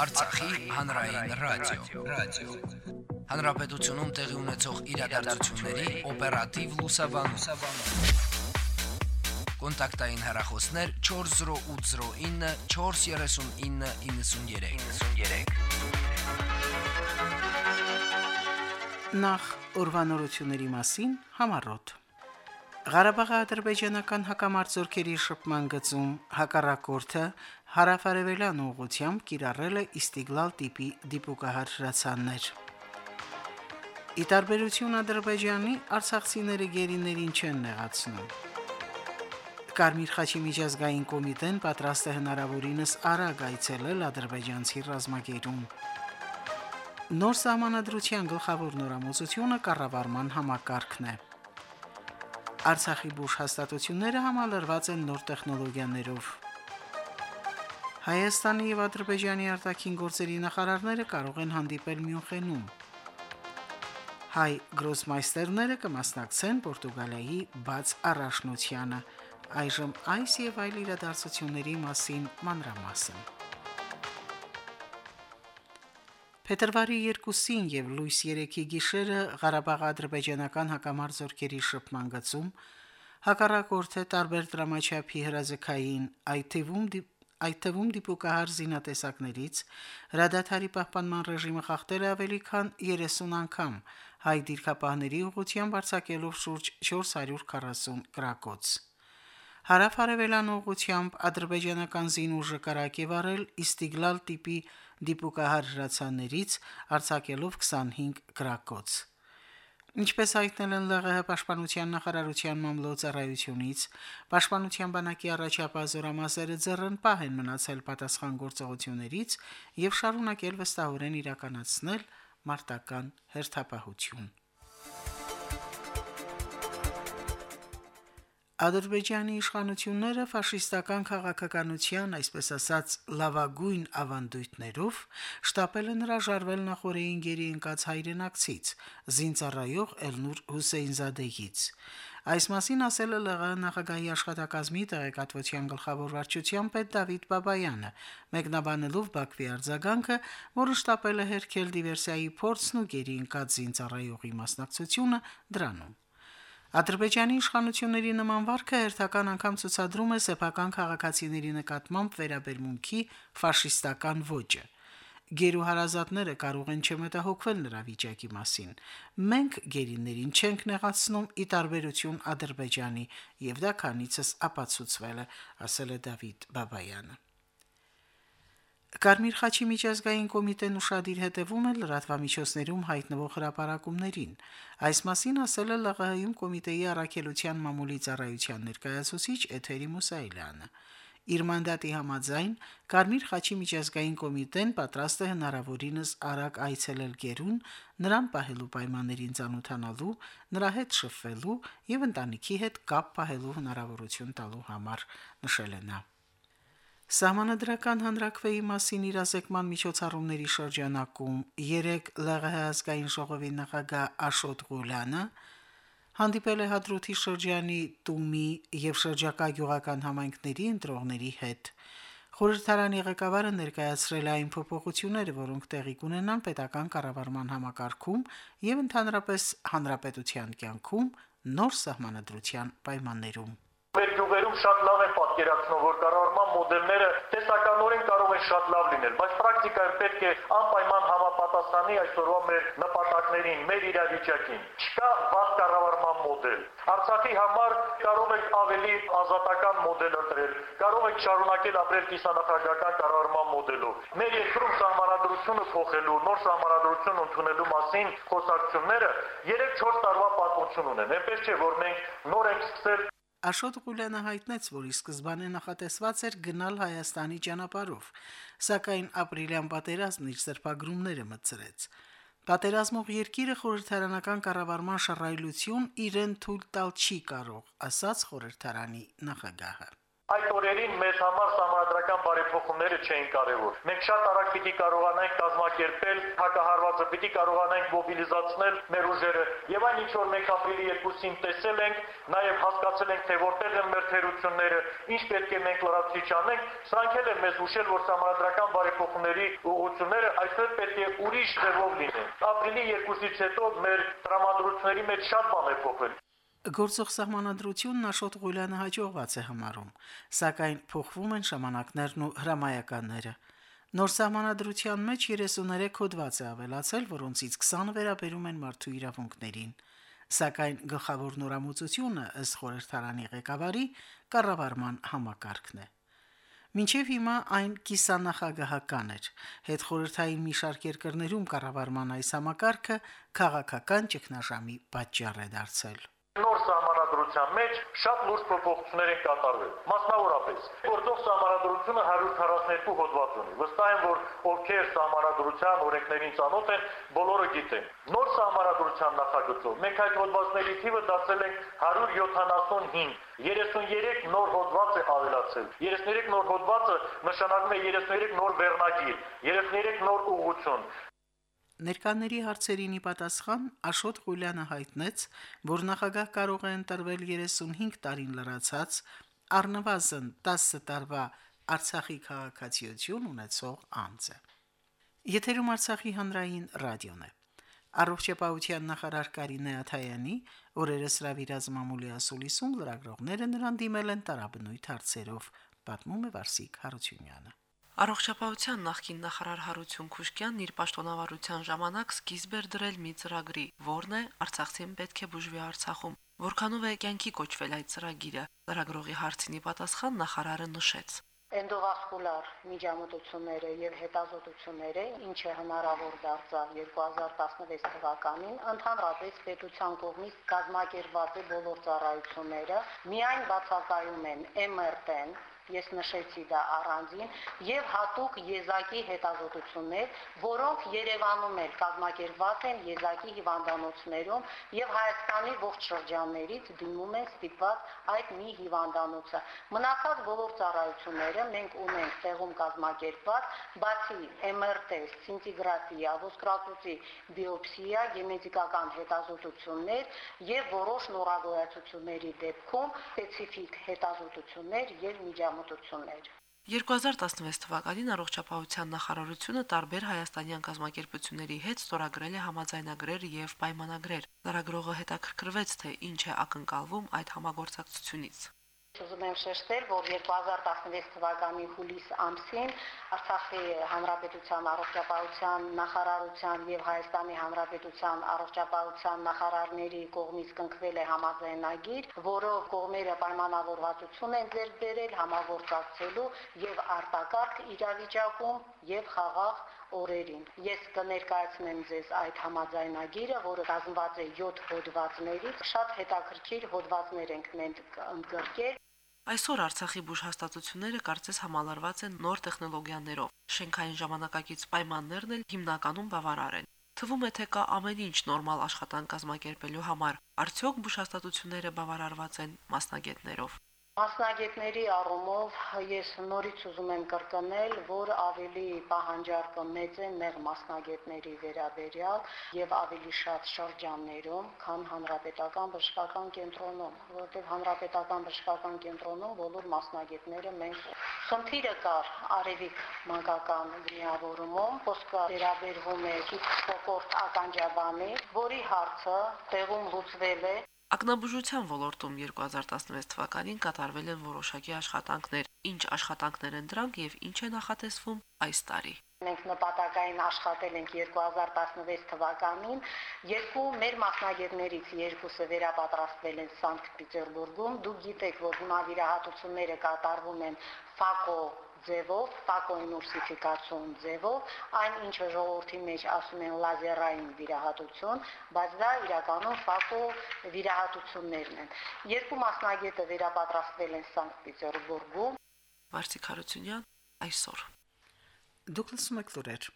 Արցախի հանրային ռադիո, ռադիո։ Հանրապետությունում տեղի ունեցող իրադարձությունների օպերատիվ լուսաբանում։ Կոնտակտային հեռախոսներ 40809 43993։ Նախ ուրվանորությունների մասին համառոտ։ Ղարաբաղի ադրբեջանական հակամարտությունների շփման գծում հակառակորդը հարավարևելյան ուղությամբ կիրառել է Իստիգլալ տիպի դիպուկահար հրացաններ։ Ի տարբերություն Ադրբեջանի, արցախցիները գերիներին չեն նեղացնում։ Կարմիր խաչի միջազգային կոմիտեն պատրաստ է հնարավորինս արագ այցելել ադրբեջանցի ռազմագերուն։ Նոր սահմանադրության գլխավոր նորամուծությունը կառավարման համակարգն է։ Արցախի բուժ հաստատությունները համալրված են նոր տեխնոլոգիաներով։ Հայաստանի եւ Ադրբեջանի արտաքին գործերի նախարարները կարող են հանդիպել Մյունխենում։ Հայ գրոսմայստերները կմասնակցեն Պորտուգալիայի բաց առաջնությանը։ Այժմ այս եւ այլ իրադարձությունների մասին մանրամասն։ Փետրվարի 2-ին եւ լույս 3-ի գիշերը Ղարաբաղ ադրբեջանական հակամարտ զորքերի շփման գծում հակառակորդը տարբեր դրամաչափի հրաձգային այդ թվում այդ թվում դիպուկահար զինատեսակներից հրադադարի պահպանման ռեժիմը խախտել է ավելի քան 30 անգամ հայ դիրքապահների ուղղությամբ արձակելով շուրջ 440 գրակոց։ Հարավարևելան ուղությամբ ադրբեջանական զինուժը կարակ է վարել Իստիգլալ տիպի դիպուկահար հրացաններից արձակելով 25 գրակոց։ Ինչպես հայտնել են ԼՂՀ պաշտպանության նախարարության մամլոյցարայությունից, պաշտպանության բանակի առաջապահ զորամասերը ձեռնպահ են մնացել պատասխան գործողություններից եւ շարունակել վստահորեն իրականացնել մարտական հերթապահություն։ Ադրբեջանի իշխանությունները ֆաշիստական քաղաքականության, այսպես ասած, լավագույն ավանդույթներով շտապել են հրաժարվել նախորդային գերի ընկած հայրենակցից, զինծառայող Էլնուր Հուսեյնզադեից։ Այս մասին ասել է ԼՂ նախագահի աշխատակազմի տեղեկատվության գլխավոր վարչության պետ Դավիթ Բաբայանը, մեկնաբանելով Բաքվի արձագանքը, որը շտապել է հերքել դիվերսիայի փորձն ու գերի ընկած զինծառայողի մասնակցությունը դրանում։ Ադրբեջանի իշխանությունների նման վարկը հերթական անգամ ցուցադրում է սեփական քաղաքացիների նկատմամբ վերաբերմունքի ֆաշիստական ոճը։ Գերու հարազատները կարող են չմտահոգվել նրա վիճակի մասին։ Մենք գերիներին չենք նեղացնում ի տարբերություն Ադրբեջանի, եւ դա քանիցս ապացուցվել է, ասել է Դավիթ Բաբայանը։ Կարմիր խաչի միջազգային կոմիտեն ուշադիր հետևում է լրատվամիջոցներում հայտնվող հրապարակումներին։ Այս մասին ասել է ԼՂՀ-ում կոմիտեի առաքելության մամուլի ծառայության ներկայացուցիչ Էթերի Մուսայելյանը։ Իր մանդատի համաձայն Կարմիր խաչի միջազգային կոմիտեն պատրաստ է հնարավորինս արագ այցելել Գերուն, նրան պահելու պայմաններին ծանոթանալու, նրա հետ շփվելու եւ ընտանիքի հետ կապ պահելու հնարավորություն տալու համար, նշել է նա. Սահմանադրական հանրակրվեի մասին իրազեկման միջոցառումների շրջանակում 3 ԼՂՀ ազգային ժողովի նախագահ Աշոտ Ղուլյանը հանդիպել է Հադրութի շրջանի Տումի եւ շրջակա գյուղական համայնքների ընտրողների հետ։ Խորհրդարանի ղեկավարը ներկայացրել է այն փոփոխությունները, որոնք տեղի կունենան պետական կառավարման համակարգում եւ ընդհանրապես հանրապետության կյանքում նոր սահմանադրության պայմաններում։ Մեր գյուղերում շատ լավ են պատկերացնում, որ կառավարման մոդելները տեսականորեն կարող են շատ լավ լինել, բայց պրակտիկայում պետք է անպայման համապատասխանի այսօրվա մեր նպատակներին, մեր իրավիճակին։ Չկա վատ կառավարման մոդել։ Արցախի համար կարող եք ավելի ազատական մոդել ընտրել, կարող եք շարունակել ապրել կիսանախագահական կառավարման մոդելով։ Մեր երկրում սահմանադրությունը փոխելու, նոր սահմանադրություն ընդունելու մասին խոսակցությունները 3-4 տարվա պատմություն ունեն։ Այնպես չէ, որ մենք նոր ենք սկսել Աշոտ Ղուլյանը հայտնեց, որ ի սկզբանե նախատեսված էր գնալ Հայաստանի ճանապարհով, սակայն ապրիլյան պատերազմն իր սրբագրումները մտցրեց։ Պատերազմող երկիրը խորհրդարանական կառավարման շռայլություն իրեն թույլ տալ չի կարող, ասաց խորհրդարանի նախագահը։ Այդ օրերին մեզ համար համադրական բարեփոխումները չէին կարևոր։ Մենք շատ արագ պիտի կարողանանք կազմակերպել, հակահարվածը պիտի կարողանանք մոբիլիզացնել մեր ուժերը, եւ այն ինչ որ մենք ապրիլի 2-ին տեսել ենք, նաեւ հասկացել ենք, թե որտեղ են մեր թերությունները, ինչ պետք է մենք լրացուցիչ անենք, սրանք էլ են մեզ ուշել, որ համադրական բարեփոխումների ուղղությունները այսօր պետք է ուրիշ ձևով լինեն։ Ապրիլի 2-ից հետո մեր տրամադրությունների մեջ շատ բան է փոխվել։ Գործող սահմանադրությունն Աշոտ Ղուլյանը հաջողված է համարում, սակայն փոխվում են ժամանակներն ու հրամայականները։ Նոր սահմանադրության մեջ 33 հոդված է ավելացել, որոնցից 20 վերաբերում են մարդու իրավունքներին։ Սակայն գլխավոր նորամուծությունը ըստ խորհրդարանի ղեկավարի կառավարման համակարգն է։ Մինչև հիմա այն կիսանախագահական էր։ Հետ խորհրդային մի շարք երկրներում կառավարման այս համակարգը քաղաքական ճգնաժամի պատճառ է դարձել նոր սահմանադրության մեջ շատ լուրջ փոփոխություններ են կատարվել։ Մասնավորապես, գործող սահմանադրությունը 142 հոդված ունի։ Վստահ եմ, որ ովքեր սահմանադրության օրենքներին ծանոթ են, բոլորը գիտեն։ Նոր սահմանադրության նախագծով մենք այդ հոդվածների թիվը դարձել ենք 175 33 նոր հոդված է ավելացել։ 33 նոր հոդվածը նշանակում է 33 նոր վերնագիր, 33 նոր ուղղություն։ Ներկաների հարցերին ի պատասխան Աշոտ Ղուլյանը հայտնեց, որ նախագահ կարող է ընտրվել 35 տարին լրացած առնվազն 10 տարվա Արցախի քաղաքացիություն ունեցող անձը։ Եթերում Արցախի հանրային ռադիոն է։ Առողջապահության նախարար Կարինե Աթայանի օրերս հրավիրած մամուլի ասուլիսում լրագրողները նրան դիմել են տարաբնույթ հարցերով, պատմում է Վարսիկ Հարությունյանը։ Առողջապահության նախկին նախարար Հարություն Քուշկյանն իր պաշտոնավարության ժամանակ սկիզբ էր դրել մի ծրագրի, որն է Արցախցին պետք է բուժվի Արցախում։ Որքանով է կյանքի կոչվել այդ ծրագիրը։ Լրագրողի հարցինի պատասխան նախարարը նշեց էնդովասկուլար միջամտությունները եւ հետազոտությունները, ինչը հնարավոր դարձավ 2016 թվականին, ընդհանրապես պետության կողմից կազմակերպված բոլոր ծառայությունները, միայն բացակայում են MRT-ն, ես նշեցի դա առանձին, եւ հատուկ եզակի հետազոտություններ, որոնք Երևանում էլ կազմակերպված են եզակի հիվանդանոցներում եւ Հայաստանի ողջ շրջաններից դիմում են ստիպված այդ մի հիվանդանոցը։ Մնացած բոլոր ծառայությունները մենք ունենք տեղում կազմակերպված, բացի MRT, սինտիգրաֆիա, ոսկրածուցի բիոպսիա, գենետիկական հետազոտություններ եւ որոշ նորագույնացությունների դեպքում սպეციფიկ հետազոտություններ եւ միջամտություններ միջամտություններ։ 2016 թվականին առողջապահության նախարարությունը տարբեր հայաստանյան կազմակերպությունների հետ ստորագրել է համաձայնագրեր եւ պայմանագրեր։ Լրագրողը հետաքրքրվեց, թե ինչ է ակնկալվում այդ համագործակցությունից։ Ուզում եմ շեշտել, որ 2016 թվականի հուլիս ամսին Արցախի Հանրապետության առողջապահության նախարարության եւ Հայաստանի Հանրապետության առողջապահության նախարարների կողմից կնքվել է համաձայնագիր, որով կողմերը պայմանավորվածություն են ձեռք բերել համագործակցելու եւ արտակարգ իրավիճակում եւ խաղաղ օրերին։ Ես կներկայացնեմ ձեզ այդ համաձայնագիրը, որը կազմված է 7 հոդվածներից։ Շատ հետաքրքիր հոդվածներ ենք մենք ընդգրկել։ Այսօր Արցախի բուժհաստատությունները կարծես համալրված են նոր տեխնոլոգիաներով։ Շենքային ժամանակակից պայմաններն էլ հիմնականում բավարար են։ Թվում է թե կա ամեն ինչ նորմալ աշխատանք կազմակերպելու համար։ Արդյոք բուժհաստատությունները բավարարված են մասնագետներով։ Մասնագետների առումով ես նորից ուզում եմ կրկնել, որ ավելի պահանջարկը մեծ է նեղ մասնագետների վերաբերյալ եւ ավելի շատ շրջաններում, քան հանրապետական բժշկական կենտրոնում, որովհետեւ հանրապետական բժշկական կենտրոնում բոլոր մասնագետները մենք խնդիրը կար արևիկ մանկական միավորումում, խոսքը վերաբերվում է հիպոկորտ ականջաբանի, որի հարցը տեղում լուծվել է Ակնաբուժության ոլորտում 2016 թվականին կատարվել են որոշակի աշխատանքներ։ Ինչ աշխատանքներ են դրանք եւ ինչ է նախատեսվում այս տարի։ Մենք նպատակային աշխատել ենք 2016 թվականին։ Երկու մեր մասնագետներից երկուսը վերապատրաստվել են Սանկտ Պետերբուրգում։ Դուք գիտեք, որ հիմա վիրահատությունները կատարվում են ՖԱԿՕ ձևով, ֆակոինուրսիֆիկացիոն ձևով, այն ինչը ժողովրդի մեջ ասում են լազերային վիրահատություն, բայց դա իրականում ֆակո վիրահատություններն են։ Երկու մասնագետը վերապատրաստվել են Սանկտ Պետերբուրգում։ Վարսիկ Հարությունյան այսօր։ Դուք լսում եք լուրեր։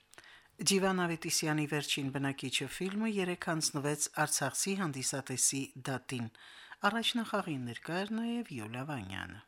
Ջիվան Ավետիսյանի վերջին բնակիչը ֆիլմը երեք հանձնվեց Արցախի հանդիսատեսի դատին։ Առաջնախաղին ներկա էր նաև Յուլիա Վանյանը։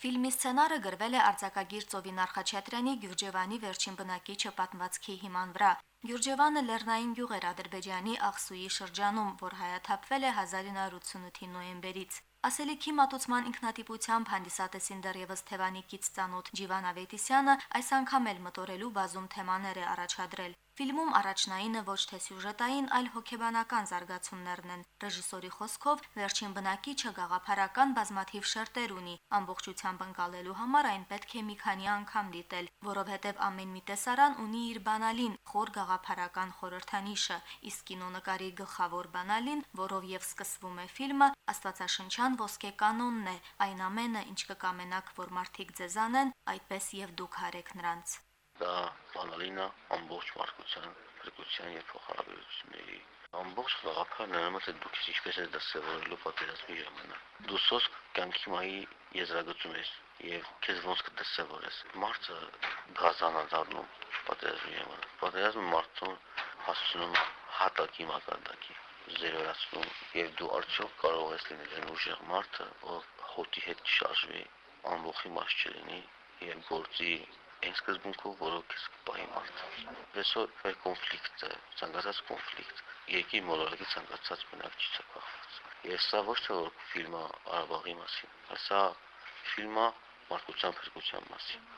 Ֆիլմի սցենարը գրվել է արձակագիր Ծովին Արխաչատրյանի Գյուրջևանի վերջին բնակիչը պատմվածքի հիման վրա։ Գյուրջևանը Լեռնային գյուղ էր Ադրբեջանի Աղսուի շրջանում, որ հայաթափվել է 1988-ի նոյեմբերից։ Ասելիքի մատուցման ինքնատիպությամբ հանդիսատեսին դեռևս Թևանիկից ծանոթ Ջիվան Ավետիսյանը այս անգամ էլ մտորելու բազում թեմաներ է առաջադրել։ Ֆիլմում առաջնայինը ոչ թե սյուժետային, այլ հոգեբանական զարգացումներն են։ Ռեժիսորի խոսքով վերջին բնակիչը գաղափարական բազմաթիվ շերտեր ունի, ամբողջությամբ ընկալելու համար այն պետք է մի քանի անգամ դիտել, որովհետև ամեն մի տեսարան ունի իր բանալին, խոր գաղափարական խորհրդանիշը, իսկ կինոնկարի գլխավոր բանալին, որով եւ սկսվում է ֆիլմը, աստվածաշնչյան ոսկե կանոնն է, այն ամենը, ինչ կկամենաք, որ մարդիկ ձեզ անեն, այդպես եւ դուք հարեք նրանց դա բանալինը ամբողջ մարդկության, փրկության եւ փոխհարաբերությունների ամբողջ խաղապարը նույնպես է դուք ինչպես է դա սովորելու պատերազմի ժամանակ։ Դու սոսկ կյանքի մայի եզրագծում ես եւ քեզ ոնց կտեսավորես։ Մարդը գազանա դառնում պատերազմի ժամանակ։ Պատերազմը մարդուն հասցնում հատակի մակարդակի զերոյացնում եւ դու արդյոք կարող ես լինել այն ուժեղ մարդը, ով հոտի հետ շարժվի, ամբողջի մաս չլինի եւ գործի այն սկզբունքով, որով քեզ կպահի մարդը։ Այսօր մեր կոնֆլիկտը, ցանկացած կոնֆլիկտ, երկի մոլորակի ցանկացած բնակչից է կախված։ Ես սա ոչ թե որ ֆիլմը Արաբաղի մասին, այլ սա ֆիլմը մարդկության փրկության մասին։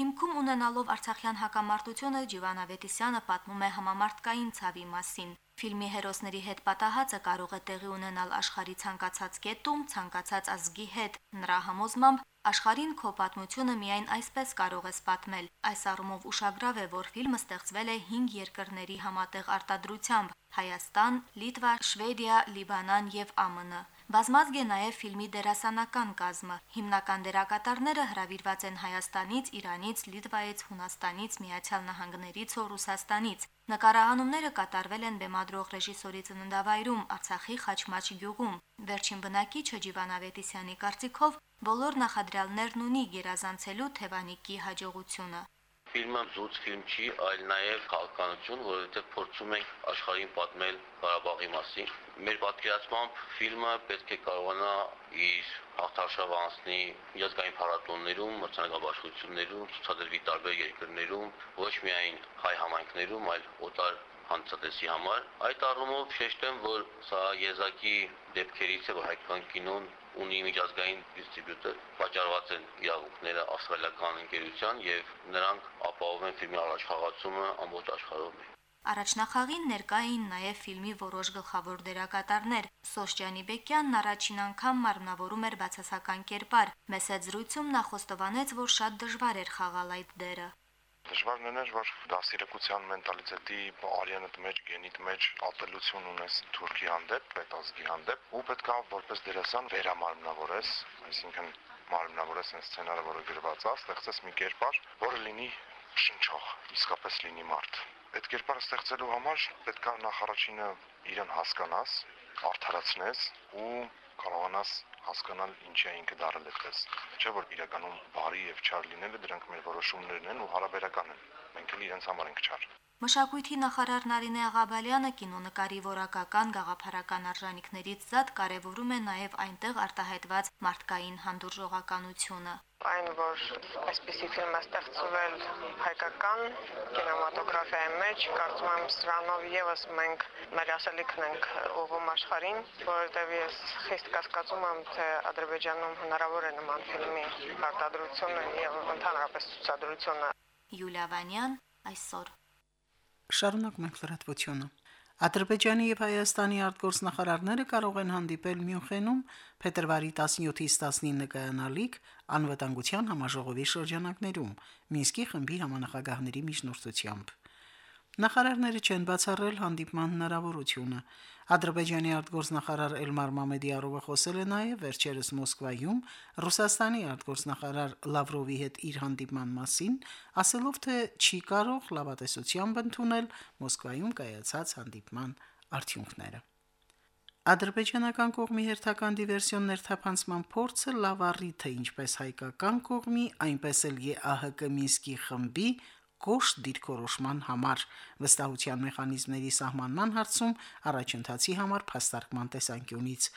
Հիմքում ունենալով Արցախյան հակամարտությունը Ջիվան Ավետիսյանը պատմում է համամարտկային ցավի մասին։ Ֆիլմի հերոսների հետ պատահածը կարող է տեղի ունենալ աշխարհի ցանկացած կետում, ցանկացած ազգի հետ։ Նրա համոզմամբ Աշխարհին քո պատմությունը միայն այսպես կարող ես պատմել։ Այս առումով ուշագրավ է, որ ֆիլմը ստեղծվել է 5 երկրների համատեղ արտադրությամբ՝ Հայաստան, Լիտվա, Շվեդիա, Լիբանան եւ ԱՄՆ։ Բազմազգ է նաև ֆիլմի դերասանական կազմը։ Հիմնական դերակատարները հրավիրված են Հայաստանից, Իրանից, Լիտվայից, Հունաստանից, Միացյալ Նահանգներից ու Ռուսաստանից։ Նկարահանումները կատարվել են բեմադրող ռեժիսորի ծննդավայրում Արցախի Խաչմաչ գյուղում։ Վերջին բնակիչը Ջիվան Ավետիսյանի կարծիքով բոլոր նախադրյալներն ունի գերազանցելու Թևանիկի հաջողությունը։ Ֆիլմը զուտ ֆիլմ չի, այլ նաև քաղաքականություն, որովհետև փորձում ենք աշխարհին պատմել Ղարաբաղի մասին։ Մեր պատկերացմամբ ֆիլմը պետք է կարողանա իր հաղթարշավ անցնի միջազգային փառատոներում, մրցանակաբաշխություններում, ցուցադրվի տարբեր երկրներում, ոչ միայն հայ համայնքներում, այլ օտար հանցատեսի համար։ Այդ առումով շեշտեմ, որ սա եզակի դեպքերից է, որ հայկական կինոն ունի միջազգային դիստրիբյուտոր, վաճառված են իրավունքները ավստրալիական ընկերության եւ նրանք ապահովում են ֆիլմի առաջխաղացումը ամբողջ աշխարհում։ Առաջնախաղին ներկա էին նաև ֆիլմի որոշ գլխավոր դերակատարներ։ Սոշ Ջանիբեկյանն առաջին անգամ մարմնավորում էր բացասական կերպար։ Մեծ զրույցում նա խոստովանեց, որ շատ դժվար էր խաղալ այդ դերը։ Դժվարն է, որ դասիրակության մենտալիտետի արյանդ մեջ, գենիդ մեջ ապելություն ունես թուրքի հանդեպ, պետազգի հանդեպ ու պետքա որպես դերասան վերամարմնավորես, այսինքն մարմնավորես այն սցենարը, որը գրված է, ստեղծես մի կերպար, որը լինի շնչող, իսկապես լինի մարդ։ Այդ կերպարը ստեղծելու համար պետքա նախ առաջինը իրեն հասկանաս, արդարացնես ու կարողանաս հասկանալ ինչի է ինքը դարել այդպես։ Չէ որ իրականում բարի եւ չար լինելը դրանք մեր որոշումներն են ու հարաբերական են։ Մենք էլ իրենց համար ենք չար։ Մշակույթի նախարար Նարինե Աղաբալյանը կինոնկարի որակական գաղափարական արժանինքներից զատ կարևորում է նաև այնտեղ արտահայտված մարդկային հանդուրժողականությունը այն, որ այսպիսի ֆիլմ է ստեղծվել հայկական կինեմատոգրաֆիայի մեջ, կարծում եմ սրանով եւս մենք մեր ասելիքն ենք ուղղում աշխարհին, որովհետեւ ես խիստ կասկածում եմ, թե Ադրբեջանում հնարավոր է նման ֆիլմի արտադրությունը եւ ընդհանրապես ցուցադրությունը։ Յուլիա Վանյան այսօր Շարունակում ենք լրատվությունը։ Ադրբեջանի եւ Հայաստանի արտգործնախարարները կարող են հանդիպել Մյունխենում փետրվարի 17-ից 19 կայանալիք անվտանգության համաժողովի շրջանակներում Մինսկի խմբի համանախագահների միջնորդությամբ։ Նախարարները չեն բացառել հանդիպման հնարավորությունը։ Ադրբեջանի արտգործնախարար Էլմար Մամեդիարովը խոսել է նաև վերջերս Մոսկվայում Ռուսաստանի արտգործնախարար Լավրովի հետ իր հանդիպման մասին, ասելով թե չի կարող լավատեսությամբ ընդունել Մոսկվայում կայացած հանդիպման արդյունքները։ Ադրբեջանական կողմի հերթական դիվերսիոն ներթափանցման փորձը լավ առիթ է ինչպես հայկական կողմի, այնպես էլ ԵԱՀԿ Մինսկի խմբի կոշտ դիրքորոշման համար վստահության մեխանիզմների սահմանման հարցում առաջընթացի համար փաստարկման տեսանկյունից։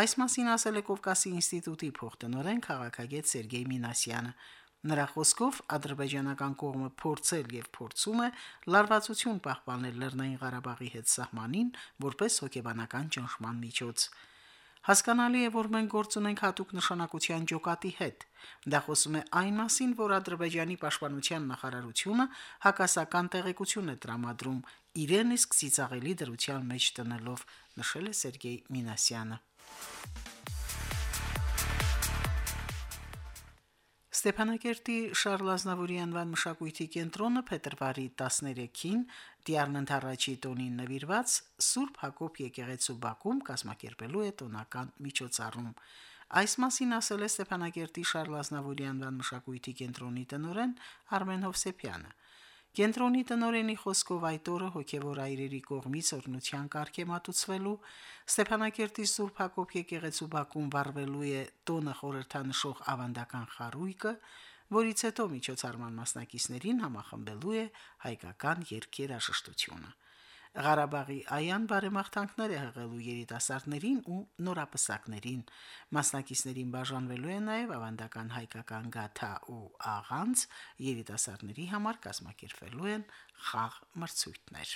Այս մասին ասել է Կովկասի ինստիտուտի փոխտնօրեն քաղաքագետ Սերգեյ Մինասյանը։ Նրա խոսքով ադրբեջանական կողմը փորձել եւ փորձում է լարվածություն պահպանել Լեռնային Ղարաբաղի հետ սահմանին որպես հոգեբանական ճնշման միջոց։ Հասկանալի է, որ մենք գործ ունենք հատուկ նշանակության ջոկատի հետ։ Դա խոսում է այն մասին, որ Ադրբեջանի պաշտպանության նախարարությունը հակասական տեղեկություն է տրամադրում իրեն իսկ ցիծաղելի դրության մեջ տնելով, նշել է Սերգեյ Մինասյանը։ Ստեփանակերտի Շարլ Ազնավուրի անվան մշակույթի կենտրոնը փետրվարի 13-ին Տիարնընդ առաջի տոնին նվիրված Սուրբ Հակոբ եկեղեցու Բաքում կազմակերպելու է տոնական միջոցառում։ Այս մասին ասել է Ստեփանակերտի Շարլ Ազնավուրի անվան մշակույթի կենտրոնի տնօրեն Արմեն Հովսեփյանը։ Կենտրոնի տնորենի խոսքով այդ օրը հոգևոր այրերի կողմից օրնության կարգ է մատուցվելու Ստեփանակերտի Սուրբ Հակոբ եկեղեցու Բաքում վառվելու է տոնը խորհրդանշող ավանդական խարույկը, որից հետո միջոցառման մասնակիցներին համախմբելու է հայկական երկերաշշտությունը։ Ղարաբաղի այան բարեմաղթանքներ է հղելու երիտասարդներին ու նորապսակներին։ Մասնակիցներին բաժանվելու է նաև ավանդական հայկական գաթա ու աղանց, երիտասարդների համար կազմակերպվելու են խաղ մրցույթներ։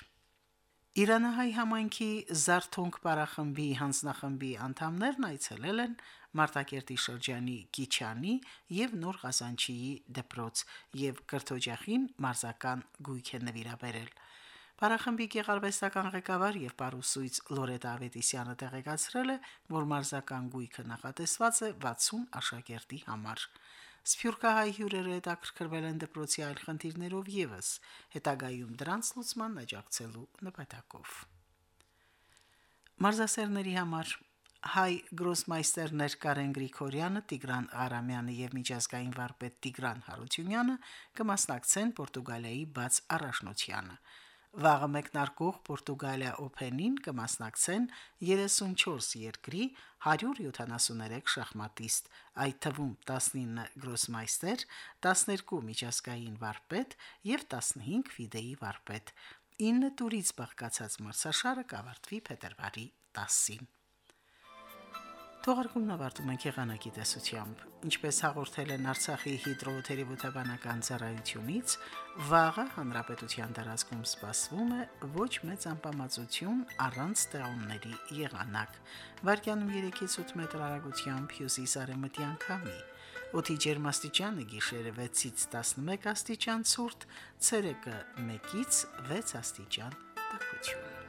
Իրանահայ համայնքի Զարթոնք բարախմբի հանձնախմբի անդամներն այցելել են Մարտակերտի շրջանի Գիչանի եւ Նոր Ղազանչիի դպրոց եւ կրթօջախին մարզական գույք է նվիրաբերել։ Փարախմբի գեղարվեստական ղեկավար եւ պարուսույց Լորետա Ավետիսյանը տեղեկացրել է, որ մարզական գույքը նախատեսված է 60 աշակերտի համար։ Սփյուռքահայ հյուրերը հետաքրքրվել են դպրոցի այլ խնդիրներով եւս, հետագայում դրանց լուծման աջակցելու նպատակով։ Մարզասերների համար հայ գրոսմայստերներ Կարեն Գրիգորյանը, Տիգրան Արամյանը եւ միջազգային վարպետ Տիգրան Հարությունյանը կմասնակցեն Պորտուգալիայի բաց առաջնությանը։ Վաղը մեկնարկող Պորտուգալիա Օփենին կմասնակցեն 34 երկրի 173 շախմատիստ, այդ թվում 19 գրոսմայստեր, 12 միջազգային վարպետ եւ 15 ֆիդեի վարպետ։ 9 տուրից բաղկացած մրցաշարը կավարտվի փետրվարի 10-ին։ Թողարկումն ավարտում ենք եղանակի տեսությամբ։ Ինչպես հաղորդել են Արցախի հիդրոթերապևտաբանական ծառայությունից, վաղը հանրապետության տարածքում սպասվում է ոչ մեծ անպամացություն առանց ստեղումների եղանակ։ Վարկյանում 3-ից 8 մետր հեռագությամբ հյուսիս-արևմտյան քամի։ Օդի ջերմաստիճանը գիշերը 6-ից 11 աստիճան ցուրտ, ցերեկը 1-ից 6 աստիճան տաքություն։